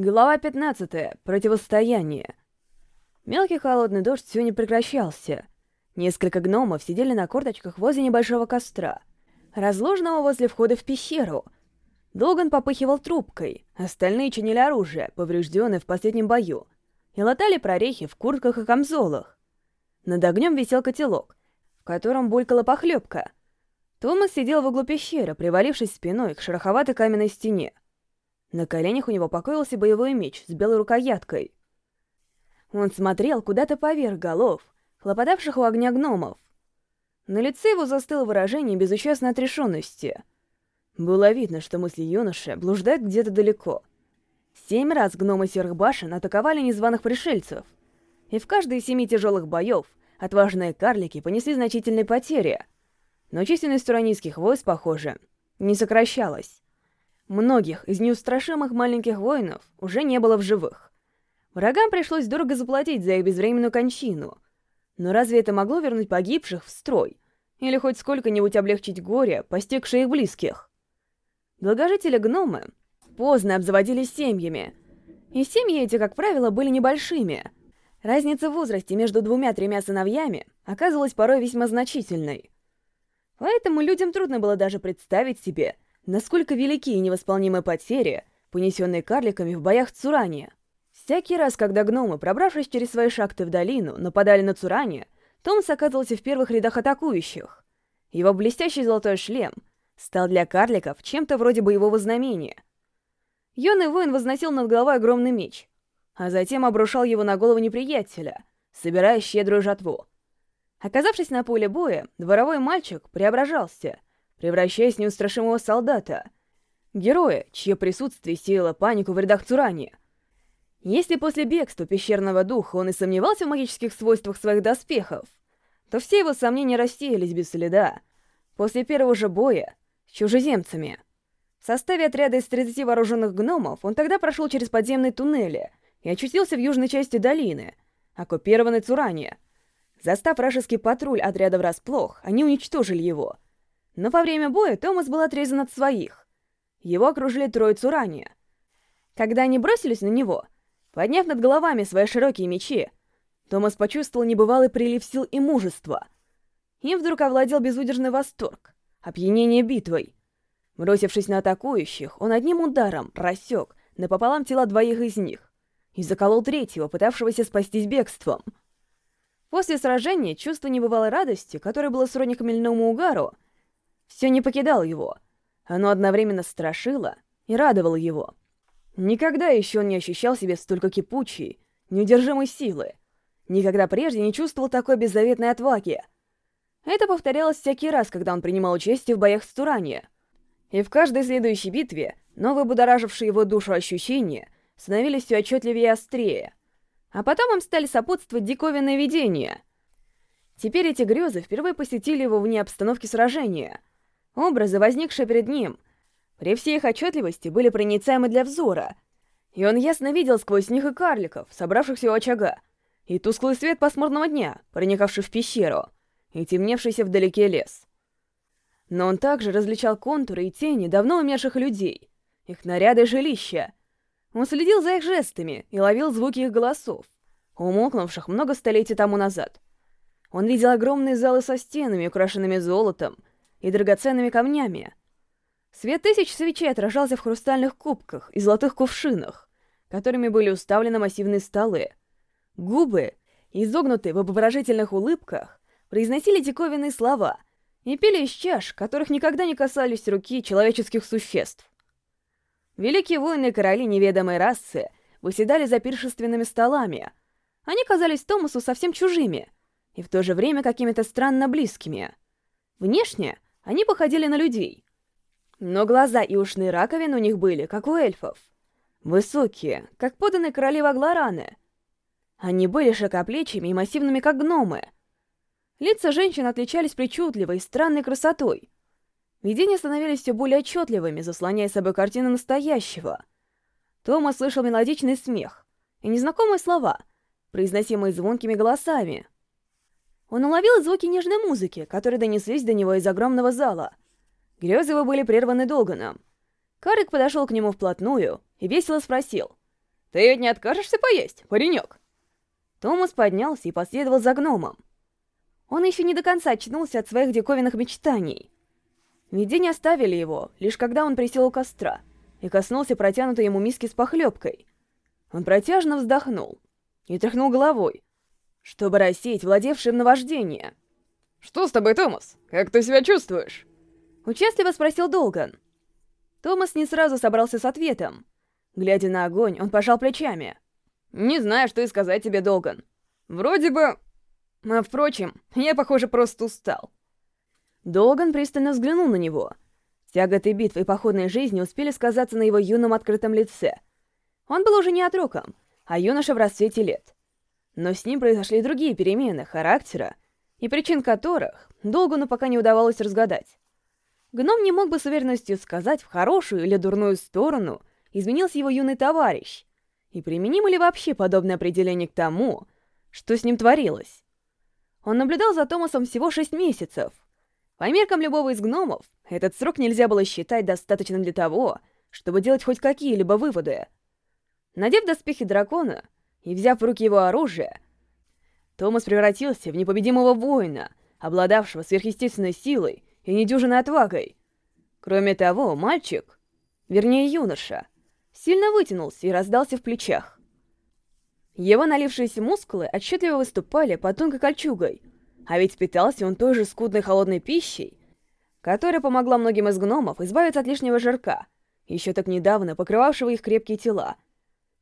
Глава 15. Противостояние. Мелкий холодный дождь все не прекращался. Несколько гномов сидели на корточках возле небольшого костра, разложенного возле входа в пещеру. Долган попыхивал трубкой, остальные чинили оружие, поврежденное в последнем бою, и латали прорехи в куртках и камзолах. Над огнем висел котелок, в котором булькала похлебка. Томас сидел в углу пещеры, привалившись спиной к шероховатой каменной стене. На коленях у него покоился боевой меч с белой рукояткой. Он смотрел куда-то поверх голов, хлопотавших у огня гномов. На лице его застыло выражение безучастной отрешенности. Было видно, что мысли юноши блуждают где-то далеко. Семь раз гномы серых башен атаковали незваных пришельцев, и в каждой из семи тяжелых боев отважные карлики понесли значительные потери. Но численность уранийских войск, похоже, не сокращалась. Многих из неустрашимых маленьких воинов уже не было в живых. Врагам пришлось дорого заплатить за их безвременную кончину. Но разве это могло вернуть погибших в строй? Или хоть сколько-нибудь облегчить горе, постигшее их близких? Долгожители гномы поздно обзаводились семьями. И семьи эти, как правило, были небольшими. Разница в возрасте между двумя-тремя сыновьями оказывалась порой весьма значительной. Поэтому людям трудно было даже представить себе, насколько велики и невосполнимы потери, понесенные карликами в боях Цурани. Всякий раз, когда гномы, пробравшись через свои шахты в долину, нападали на Цурани, Томас оказывался в первых рядах атакующих. Его блестящий золотой шлем стал для карликов чем-то вроде боевого знамения. Юный воин возносил над головой огромный меч, а затем обрушал его на голову неприятеля, собирая щедрую жатву. Оказавшись на поле боя, дворовой мальчик преображался — превращаясь в неустрашимого солдата, героя, чье присутствие сеяло панику в рядах Цурани. Если после бегства пещерного духа он и сомневался в магических свойствах своих доспехов, то все его сомнения рассеялись без следа после первого же боя с чужеземцами. В составе отряда из 30 вооруженных гномов он тогда прошел через подземные туннели и очутился в южной части долины, оккупированной Цурани. Застав вражеский патруль отряда врасплох, они уничтожили его — но во время боя Томас был отрезан от своих. Его окружили троицу ранее. Когда они бросились на него, подняв над головами свои широкие мечи, Томас почувствовал небывалый прилив сил и мужества. Им вдруг овладел безудержный восторг, опьянение битвой. Бросившись на атакующих, он одним ударом рассек напополам тела двоих из них и заколол третьего, пытавшегося спастись бегством. После сражения чувство небывалой радости, которое было сродни хмельному угару, все не покидало его. Оно одновременно страшило и радовало его. Никогда еще он не ощущал себе столько кипучей, неудержимой силы. Никогда прежде не чувствовал такой беззаветной отваги. Это повторялось всякий раз, когда он принимал участие в боях с Турани. И в каждой следующей битве новые будоражившие его душу ощущения становились все отчетливее и острее. А потом им стали сопутствовать диковинные видения. Теперь эти грезы впервые посетили его вне обстановки сражения — Образы, возникшие перед ним, при всей их отчетливости были проницаемы для взора, и он ясно видел сквозь них и карликов, собравшихся у очага, и тусклый свет пасмурного дня, проникавший в пещеру, и темневшийся вдалеке лес. Но он также различал контуры и тени давно умерших людей, их наряды и жилища. Он следил за их жестами и ловил звуки их голосов, умолкнувших много столетий тому назад. Он видел огромные залы со стенами, украшенными золотом, и драгоценными камнями. Свет тысяч свечей отражался в хрустальных кубках и золотых кувшинах, которыми были уставлены массивные столы. Губы, изогнутые в обворожительных улыбках, произносили диковинные слова и пили из чаш, которых никогда не касались руки человеческих существ. Великие воины и короли неведомой расы выседали за пиршественными столами. Они казались Томасу совсем чужими и в то же время какими-то странно близкими. Внешне они походили на людей. Но глаза и ушные раковины у них были, как у эльфов. Высокие, как поданные королева Глораны. Они были широкоплечими и массивными, как гномы. Лица женщин отличались причудливой и странной красотой. Видения становились все более отчетливыми, заслоняя собой картину настоящего. Тома слышал мелодичный смех и незнакомые слова, произносимые звонкими голосами — он уловил звуки нежной музыки, которые донеслись до него из огромного зала. Грезы его были прерваны Долганом. Карик подошел к нему вплотную и весело спросил. Ты ведь не откажешься поесть, паренек?» Томас поднялся и последовал за гномом. Он еще не до конца очнулся от своих диковинных мечтаний. Видения оставили его, лишь когда он присел у костра и коснулся протянутой ему миски с похлебкой. Он протяжно вздохнул и тряхнул головой, чтобы рассеять владевшее им наваждение. «Что с тобой, Томас? Как ты себя чувствуешь?» Участливо спросил Долган. Томас не сразу собрался с ответом. Глядя на огонь, он пожал плечами. «Не знаю, что и сказать тебе, Долган. Вроде бы... А впрочем, я, похоже, просто устал». Долган пристально взглянул на него. Тяготы битвы и походной жизни успели сказаться на его юном открытом лице. Он был уже не отроком, а юноша в расцвете лет. Но с ним произошли другие перемены характера, и причин которых Долгану пока не удавалось разгадать. Гном не мог бы с уверенностью сказать, в хорошую или дурную сторону изменился его юный товарищ, и применимо ли вообще подобное определение к тому, что с ним творилось. Он наблюдал за Томасом всего шесть месяцев. По меркам любого из гномов, этот срок нельзя было считать достаточным для того, чтобы делать хоть какие-либо выводы. Надев доспехи дракона и взяв в руки его оружие, Томас превратился в непобедимого воина, обладавшего сверхъестественной силой и недюжиной отвагой. Кроме того, мальчик, вернее юноша, сильно вытянулся и раздался в плечах. Его налившиеся мускулы отчетливо выступали под тонкой кольчугой, а ведь питался он той же скудной холодной пищей, которая помогла многим из гномов избавиться от лишнего жирка, еще так недавно покрывавшего их крепкие тела.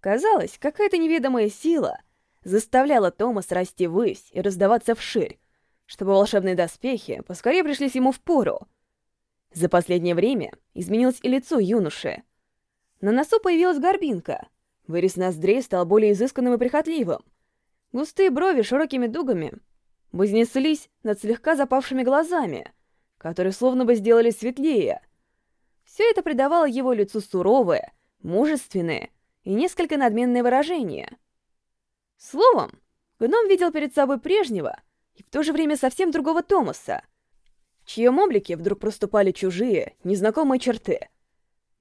Казалось, какая-то неведомая сила заставляла Томас расти ввысь и раздаваться вширь, чтобы волшебные доспехи поскорее пришлись ему в пору. За последнее время изменилось и лицо юноши. На носу появилась горбинка, вырез ноздрей стал более изысканным и прихотливым. Густые брови широкими дугами вознеслись над слегка запавшими глазами, которые словно бы сделали светлее. Все это придавало его лицу суровое, мужественное и несколько надменное выражение. Словом, гном видел перед собой прежнего и в то же время совсем другого Томаса, в чьем облике вдруг проступали чужие, незнакомые черты.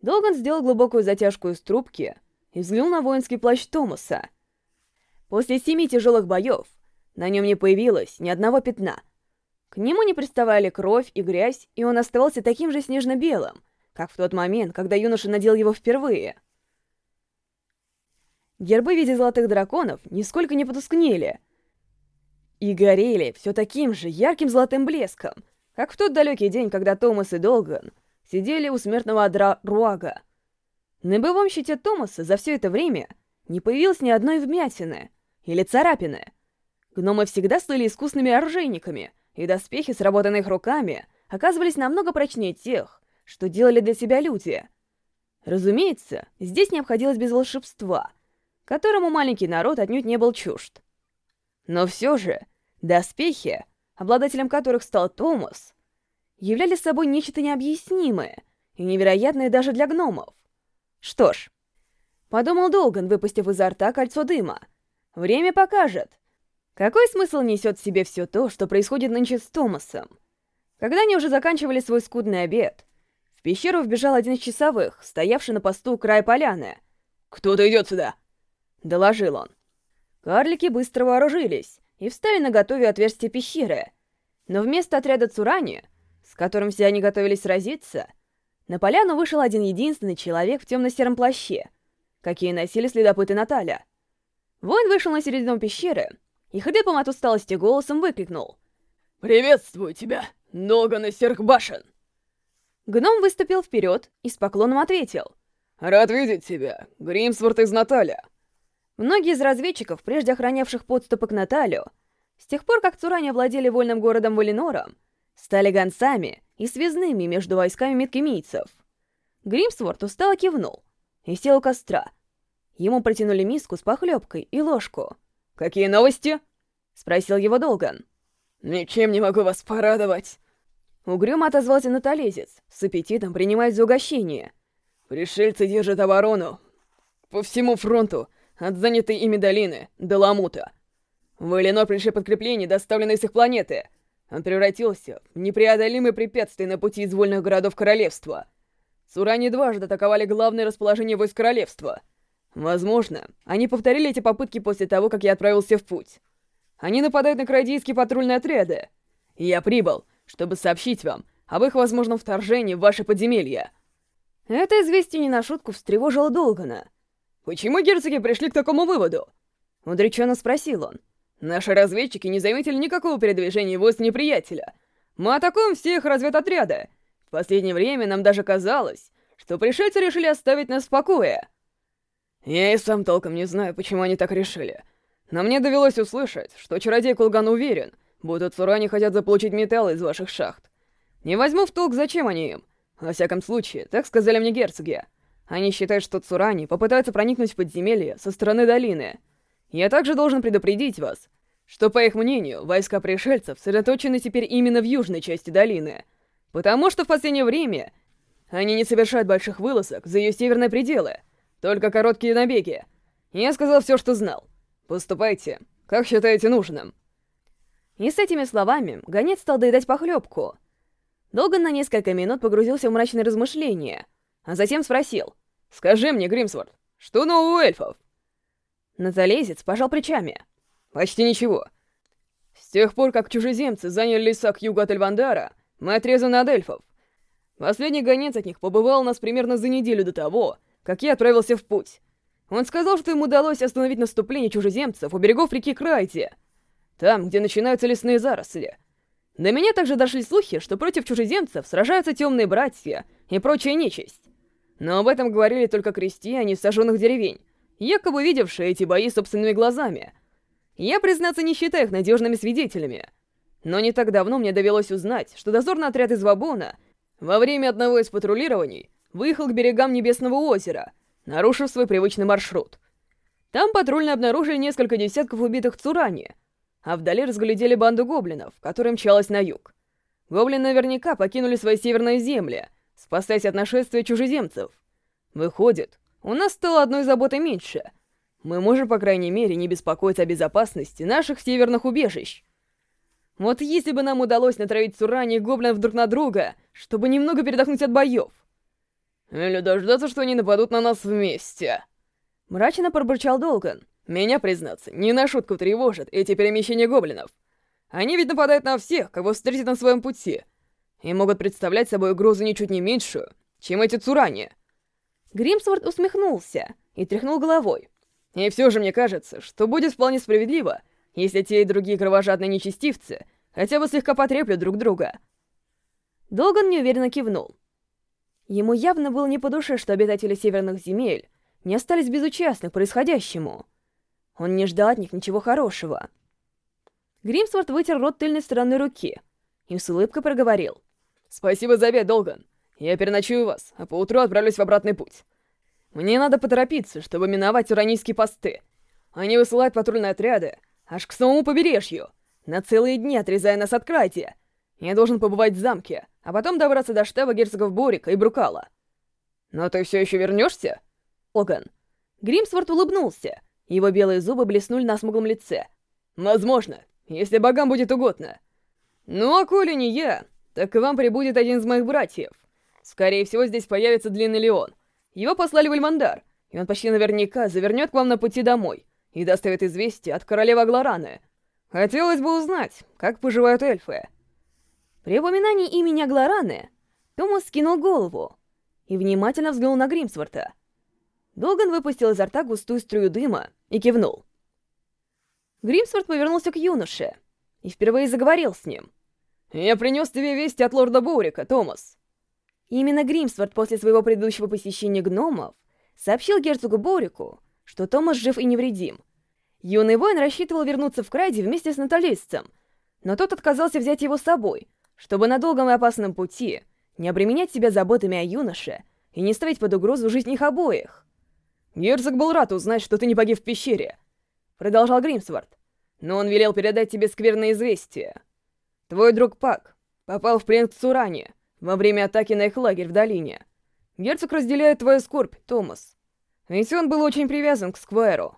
Долган сделал глубокую затяжку из трубки и взглянул на воинский плащ Томаса. После семи тяжелых боев на нем не появилось ни одного пятна. К нему не приставали кровь и грязь, и он оставался таким же снежно-белым, как в тот момент, когда юноша надел его впервые. Гербы в виде золотых драконов нисколько не потускнели и горели все таким же ярким золотым блеском, как в тот далекий день, когда Томас и Долган сидели у смертного адра Руага. На боевом щите Томаса за все это время не появилось ни одной вмятины или царапины. Гномы всегда стали искусными оружейниками, и доспехи, сработанные их руками, оказывались намного прочнее тех, что делали для себя люди. Разумеется, здесь не обходилось без волшебства — которому маленький народ отнюдь не был чужд. Но все же, доспехи, обладателем которых стал Томас, являли собой нечто необъяснимое и невероятное даже для гномов. Что ж, подумал Долган, выпустив изо рта кольцо дыма, время покажет, какой смысл несет в себе все то, что происходит нынче с Томасом. Когда они уже заканчивали свой скудный обед, в пещеру вбежал один из часовых, стоявший на посту у края поляны. «Кто-то идет сюда!» Доложил он. Карлики быстро вооружились и встали на готове отверстие пещеры. Но вместо отряда Цурани, с которым все они готовились сразиться, на поляну вышел один единственный человек в темно-сером плаще, какие носили следопыты Наталя. Воин вышел на середину пещеры и хрипом от усталости голосом выкрикнул. «Приветствую тебя, Ноган из серых башен!» Гном выступил вперед и с поклоном ответил. «Рад видеть тебя, Гримсворт из Наталя!» Многие из разведчиков, прежде охранявших подступы к Наталью, с тех пор, как Цуране владели вольным городом Валинором, стали гонцами и связными между войсками меткемийцев. Гримсворт устало кивнул и сел у костра. Ему протянули миску с похлебкой и ложку. «Какие новости?» — спросил его Долган. «Ничем не могу вас порадовать!» Угрюмо отозвался наталезец, с аппетитом принимаясь за угощение. «Пришельцы держат оборону по всему фронту, от занятой ими долины до Ламута. В Элинор пришли подкрепления, доставленные с их планеты. Он превратился в непреодолимое препятствие на пути из вольных городов королевства. Цурани дважды атаковали главное расположение войск королевства. Возможно, они повторили эти попытки после того, как я отправился в путь. Они нападают на крайдийские патрульные отряды. Я прибыл, чтобы сообщить вам об их возможном вторжении в ваше подземелье. Это известие не на шутку встревожило Долгана. «Почему герцоги пришли к такому выводу?» Удреченно спросил он. «Наши разведчики не заметили никакого передвижения войск неприятеля. Мы атакуем всех разведотряда. В последнее время нам даже казалось, что пришельцы решили оставить нас в покое». Я и сам толком не знаю, почему они так решили. Но мне довелось услышать, что чародей Кулган уверен, будто Цурани хотят заполучить металл из ваших шахт. Не возьму в толк, зачем они им. Во всяком случае, так сказали мне герцоги. Они считают, что Цурани попытаются проникнуть в подземелье со стороны долины. Я также должен предупредить вас, что, по их мнению, войска пришельцев сосредоточены теперь именно в южной части долины, потому что в последнее время они не совершают больших вылазок за ее северные пределы, только короткие набеги. Я сказал все, что знал. Поступайте, как считаете нужным. И с этими словами гонец стал доедать похлебку. Долго на несколько минут погрузился в мрачные размышления, а затем спросил. «Скажи мне, Гримсворт, что нового у эльфов?» Наталезец пожал плечами. «Почти ничего. С тех пор, как чужеземцы заняли леса к югу от Эльвандара, мы отрезаны от эльфов. Последний гонец от них побывал у нас примерно за неделю до того, как я отправился в путь. Он сказал, что ему удалось остановить наступление чужеземцев у берегов реки Крайти, там, где начинаются лесные заросли. До меня также дошли слухи, что против чужеземцев сражаются темные братья и прочая нечисть. Но об этом говорили только крестьяне из сожженных деревень, якобы видевшие эти бои собственными глазами. Я, признаться, не считаю их надежными свидетелями. Но не так давно мне довелось узнать, что дозорный отряд из Вабона во время одного из патрулирований выехал к берегам Небесного озера, нарушив свой привычный маршрут. Там патрульно обнаружили несколько десятков убитых Цурани, а вдали разглядели банду гоблинов, которая мчалась на юг. Гоблины наверняка покинули свои северные земли, спасаясь от нашествия чужеземцев. Выходит, у нас стало одной заботой меньше. Мы можем, по крайней мере, не беспокоиться о безопасности наших северных убежищ. Вот если бы нам удалось натравить Цурани и гоблинов друг на друга, чтобы немного передохнуть от боев. Или дождаться, что они нападут на нас вместе. Мрачно пробурчал Долган. Меня, признаться, не на шутку тревожат эти перемещения гоблинов. Они ведь нападают на всех, кого встретят на своем пути, и могут представлять собой угрозу ничуть не меньшую, чем эти цурани. Гримсворт усмехнулся и тряхнул головой. И все же мне кажется, что будет вполне справедливо, если те и другие кровожадные нечестивцы хотя бы слегка потреплют друг друга. Долган неуверенно кивнул. Ему явно было не по душе, что обитатели северных земель не остались безучастны к происходящему. Он не ждал от них ничего хорошего. Гримсворт вытер рот тыльной стороной руки и с улыбкой проговорил. «Спасибо за обед, Долган. Я переночую вас, а поутру отправлюсь в обратный путь. Мне надо поторопиться, чтобы миновать уранийские посты. Они высылают патрульные отряды аж к самому побережью, на целые дни отрезая нас от Крати. Я должен побывать в замке, а потом добраться до штаба герцогов Борика и Брукала. Но ты все еще вернешься? Оган. Гримсворт улыбнулся. Его белые зубы блеснули на смуглом лице. Возможно, если богам будет угодно. Ну а коли не я, так и вам прибудет один из моих братьев. Скорее всего, здесь появится Длинный Леон. Его послали в Эльмандар, и он почти наверняка завернет к вам на пути домой и доставит известие от королевы Аглараны. Хотелось бы узнать, как поживают эльфы. При упоминании имени Аглараны Томас скинул голову и внимательно взглянул на Гримсворта. Долган выпустил изо рта густую струю дыма и кивнул. Гримсворт повернулся к юноше и впервые заговорил с ним. «Я принес тебе вести от лорда Боурика, Томас». Именно Гримсворт после своего предыдущего посещения гномов сообщил герцогу Боурику, что Томас жив и невредим. Юный воин рассчитывал вернуться в Крайди вместе с наталистцем, но тот отказался взять его с собой, чтобы на долгом и опасном пути не обременять себя заботами о юноше и не ставить под угрозу жизнь их обоих. «Герцог был рад узнать, что ты не погиб в пещере», — продолжал Гримсворт. «Но он велел передать тебе скверное известие. Твой друг Пак попал в плен к Цуране во время атаки на их лагерь в долине. Герцог разделяет твою скорбь, Томас. Ведь он был очень привязан к Сквайру.